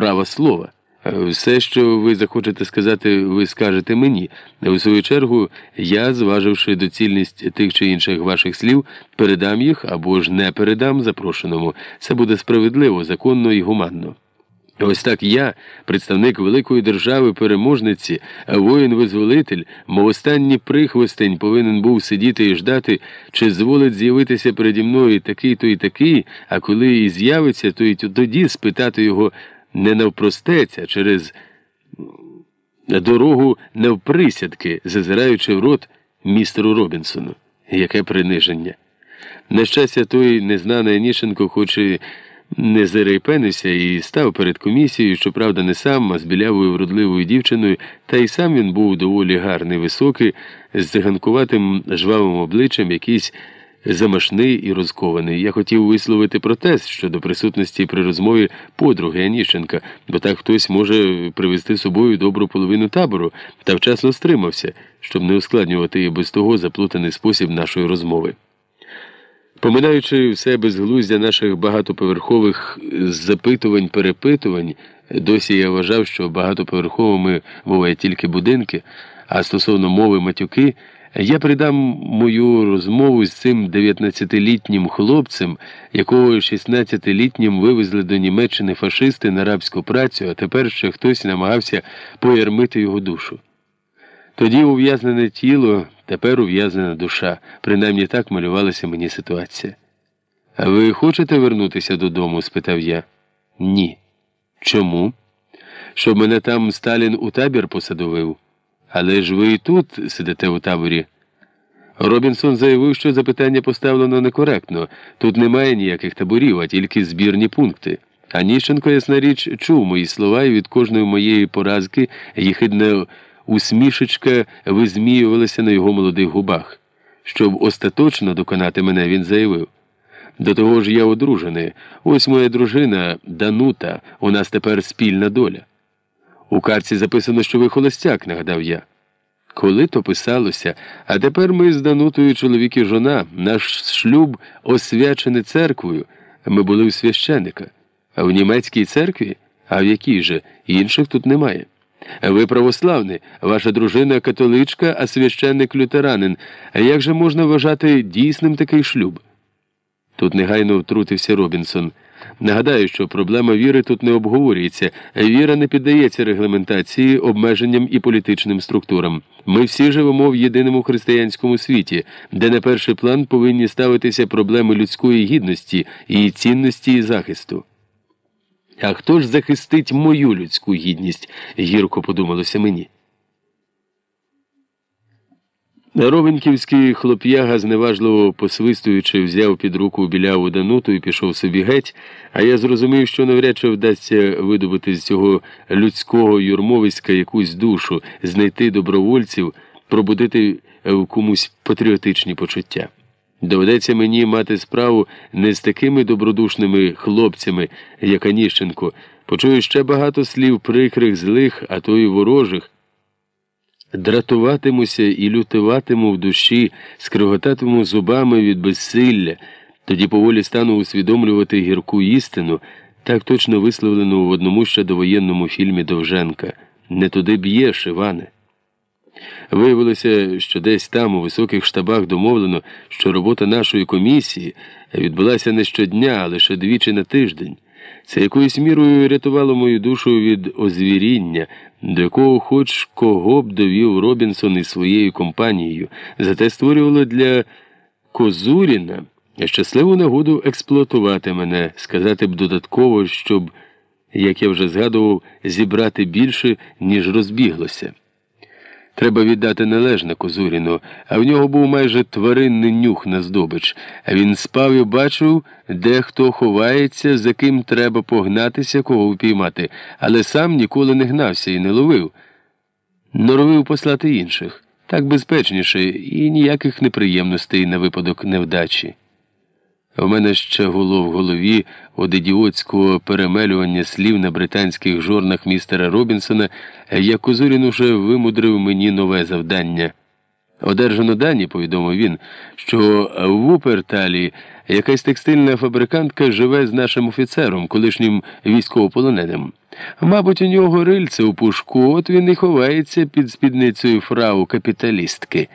права слова. Все, що ви захочете сказати, ви скажете мені. У свою чергу, я, зваживши доцільність тих чи інших ваших слів, передам їх або ж не передам запрошеному. Це буде справедливо, законно і гуманно. Ось так я, представник великої держави переможниці, воїн-визволитель, мов останній прихвостень повинен був сидіти і ждати, чи зволить з'явитися переді мною такий то і такий, а коли і з'явиться, то й тоді спитати його не навпростець, а через дорогу навприсядки, зазираючи в рот містеру Робінсону. Яке приниження. На щастя, той незнаний Аніщенко, хоч і не зарейпенився і став перед комісією, щоправда, не сам, а з білявою вродливою дівчиною, та й сам він був доволі гарний, високий, з циганкуватим жвавим обличчям, якийсь замашний і розкований. Я хотів висловити протест щодо присутності при розмові подруги Аніщенка, бо так хтось може привезти з собою добру половину табору, та вчасно стримався, щоб не ускладнювати і без того заплутаний спосіб нашої розмови. Поминаючи все безглуздя наших багатоповерхових запитувань, перепитувань, досі я вважав, що багатоповерховими бувають тільки будинки, а стосовно мови матюки, я придам мою розмову з цим 19-літнім хлопцем, якого 16-літнім вивезли до Німеччини фашисти на рабську працю, а тепер ще хтось намагався поярмити його душу. Тоді ув'язнене тіло, тепер ув'язнена душа, принаймні так малювалася мені ситуація. А ви хочете вернутися додому? спитав я. Ні. Чому? Щоб мене там Сталін у табір посадовив. Але ж ви і тут сидите у таборі. Робінсон заявив, що запитання поставлено некоректно. Тут немає ніяких таборів, а тільки збірні пункти. Аніщенко, ясна річ, чув мої слова, і від кожної моєї поразки їхидне усмішечка визміювалася на його молодих губах. Щоб остаточно доконати мене, він заявив. До того ж я одружений. Ось моя дружина Данута, у нас тепер спільна доля. У карці записано, що ви холостяк, нагадав я. Коли то писалося, а тепер ми з Данутою чоловік і жона, наш шлюб освячений церквою. Ми були у священика. А в німецькій церкві? А в якій же? Інших тут немає. Ви православний, ваша дружина католичка, а священник лютеранин. А як же можна вважати дійсним такий шлюб? Тут негайно втрутився Робінсон. Нагадаю, що проблема віри тут не обговорюється. Віра не піддається регламентації, обмеженням і політичним структурам. Ми всі живемо в єдиному християнському світі, де на перший план повинні ставитися проблеми людської гідності, її цінності і захисту. А хто ж захистить мою людську гідність? гірко подумалося мені. Ровенківський хлоп'яга, зневажливо посвистуючи, взяв під руку біляву дануту і пішов собі геть, а я зрозумів, що навряд чи вдасться видобути з цього людського юрмовиська якусь душу, знайти добровольців, пробудити в комусь патріотичні почуття. Доведеться мені мати справу не з такими добродушними хлопцями, як Аніщенко. Почую ще багато слів прикрих, злих, а то й ворожих. Дратуватимуся і лютуватиму в душі, скриготатиму зубами від безсилля, тоді поволі стану усвідомлювати гірку істину, так точно висловлену в одному ще довоєнному фільмі Довженка Не туди б'єш, Іване. Виявилося, що десь там, у високих штабах, домовлено, що робота нашої комісії відбулася не щодня, а лише двічі на тиждень. Це якоюсь мірою рятувало мою душу від озвіріння, до якого хоч кого б довів Робінсон із своєю компанією, зате створювало для Козуріна щасливу нагоду експлуатувати мене, сказати б додатково, щоб, як я вже згадував, зібрати більше, ніж розбіглося. Треба віддати належне Козуріну, а в нього був майже тваринний нюх на здобич. А він спав і бачив, де хто ховається, за ким треба погнатися, кого впіймати, але сам ніколи не гнався і не ловив. Норовив послати інших так безпечніше і ніяких неприємностей на випадок невдачі. У мене ще гуло в голові від ідіотського перемелювання слів на британських жорнах містера Робінсона, як Козурін уже вимудрив мені нове завдання. Одержано дані, повідомив він, що в Уперталі якась текстильна фабрикантка живе з нашим офіцером, колишнім військовополоненим. Мабуть, у нього рильце у пушку, от він і ховається під спідницею фрау капіталістки.